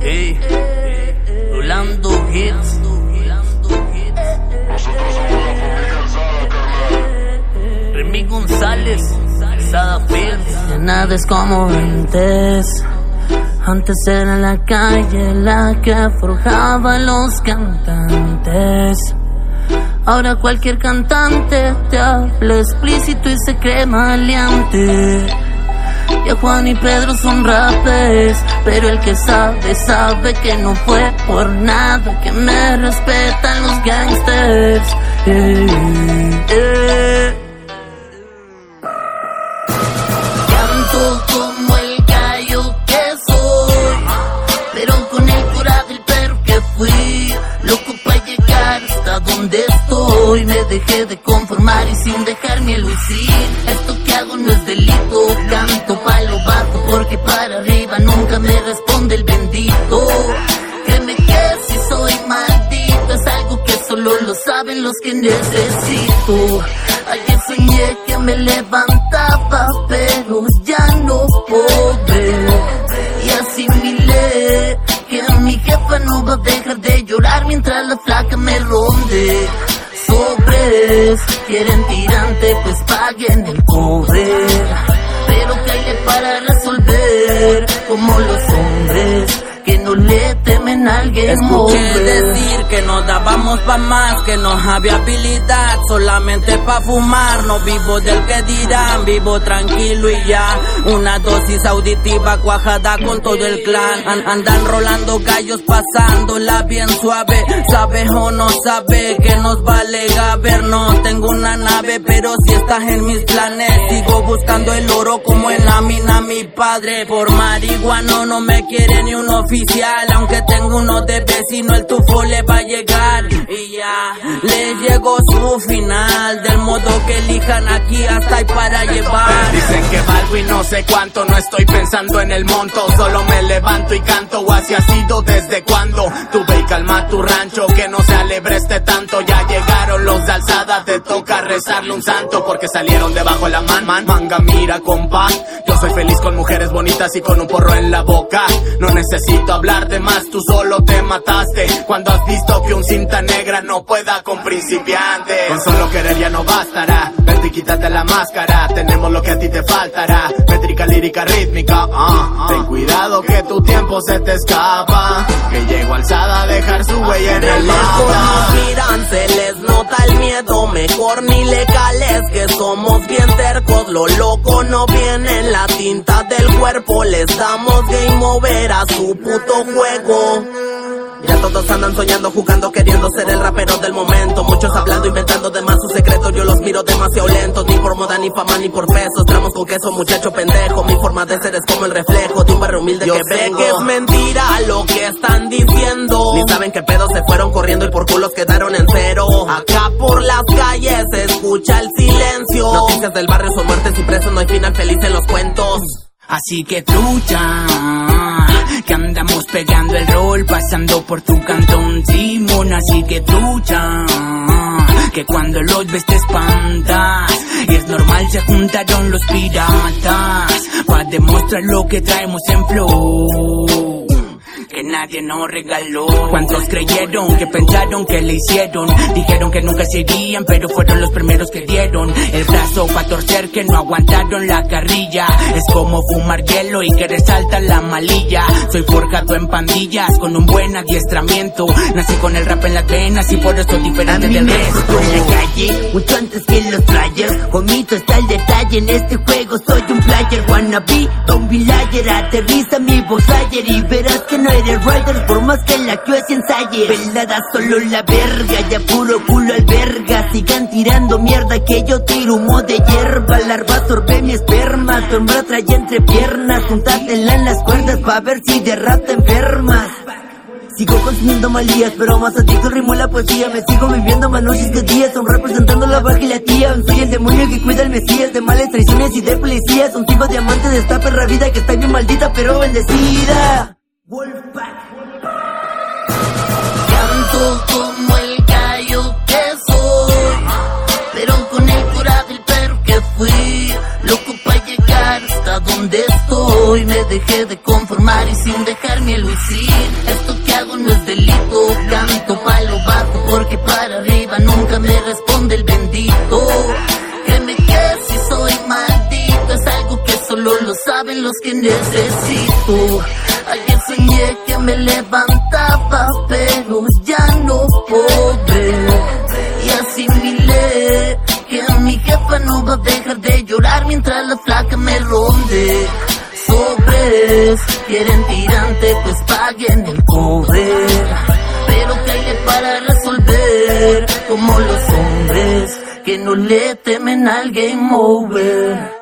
Hey, Rolando Hits. Remy González, Alzada Films. Nada es como antes. Antes era la calle la que forjaba los cantantes. Ahora cualquier cantante te habla explícito y se cree maleante. Ya Juan y Pedro son rapes, pero el que sabe, sabe que no fue por nada que me respetan los gangsters. Eh, eh. Canto como el gallo que soy, pero con el cura del perro que fui, loco para llegar hasta donde estoy. Me dejé de conformar y sin dejarme lucir. Esto hago no es delito, canto palo bajo porque para arriba nunca me responde el bendito. Créeme que si soy maldito es algo que solo lo saben los que necesito. Ayer soñé que me levantaba, pero ya no puedo. Y asimilé que mi jefa no va a dejar de llorar mientras la flaca me. Quieren tirante, pues paguen el cobre. Pero caile para resolver, como los hombres que no le temen a alguien Escuché decir que nos dábamos pa' más, que no había habilidad, solamente pa' fumar. No vivo del que dirán, vivo tranquilo y ya. Una dosis auditiva cuajada con todo el clan. An- andan rolando gallos, pasándola bien suave. Sabe o no sabe que nos vale gaber. No tengo una nave, pero si estás en mis planes, sigo buscando el oro como en la mina mi padre. Por marihuano no me quiere ni un oficial, aunque tengo uno de vecino, el tufo le va a llegar. Y ya le llegó su final, del modo que elijan aquí hasta hay para llevar. Dicen que valgo y no sé cuánto, no estoy pensando en el monto, solo me levanto y canto, o así ha sido desde cuando. Tuve y calma tu rancho, que no se alebreste tanto, ya llegaron los de alzada, te toca rezarle un santo, porque salieron debajo la man, man, manga, mira compa, yo soy feliz con mujeres bonitas y con un porro en la boca, no necesito hablar de más, tú solo te mataste, cuando has visto que un cinta negra no pueda con principiantes, con solo querer ya no bastará, y quítate la máscara, tenemos lo que a ti te faltará, métrica, lírica, rítmica, ah, ten cuidado que tu tiempo se te escapa, que llego alzada a dejar su huella en el mapa. miran, se les nota el miedo, mejor ni le cales que somos bien tercos, lo loco no viene en la tinta del cuerpo, les damos game over a su puto juego. Todos andan soñando, jugando, queriendo ser el rapero del momento. Muchos hablando, inventando de más sus secretos. Yo los miro demasiado lentos, ni por moda, ni fama, ni por pesos. Tramos con queso, muchacho pendejo. Mi forma de ser es como el reflejo de un barrio humilde Yo que sé que es mentira lo que están diciendo. Ni saben qué pedo se fueron corriendo y por culos quedaron en cero. Acá por las calles se escucha el silencio. Noticias del barrio son muertes y presos, no hay final feliz en los cuentos. Así que trucha, que pegando el rol, pasando por tu cantón, Simón. Así que trucha, que cuando los ves te espantas. Y es normal, se juntaron los piratas, para demostrar lo que traemos en flow. Que nadie nos regaló. ¿Cuántos creyeron que pensaron que le hicieron? Dijeron que nunca se irían, pero fueron los primeros que dieron el brazo para torcer que no aguantaron la carrilla. Es como fumar hielo y que resalta la malilla. Soy forjado en pandillas con un buen adiestramiento. Nací con el rap en las venas y por eso diferente del resto. en la calle, mucho antes que los flyers. Conmigo está el detalle, en este juego soy un player. Wannabe, Don Villager, aterriza mi Volkswagen y verás que no eres rider por más que la que se ensaye. Pelada solo la verga, ya puro culo alberga. Sigan tirando mierda que yo tiro humo de hierba. Larva sorbe mi esperma, tu hembra trae entre piernas. Juntátela en las cuerdas pa' ver si de rato enfermas. Sigo consumiendo malías, pero más adicto al ritmo la poesía Me sigo viviendo más noches que días Son representando la baja y la tía Soy el demonio que cuida al mesías De males, traiciones y de policías Un tipo de amante de esta perra vida Que está bien maldita pero bendecida Wolfpack Canto como el gallo que soy Pero con el cura del perro que fui Loco pa' llegar hasta donde estoy me dejé de conformar y sin dejarme lucir. Esto que hago no es delito, canto palo bajo porque para arriba nunca me responde el saben los que necesito. Ayer soñé que me levantaba, pero ya no puedo Y asimilé que mi jefa no va a dejar de llorar mientras la flaca me ronde. Sobres, quieren tirante, pues paguen el cobre. Pero que hay para resolver, como los hombres que no le temen al game over.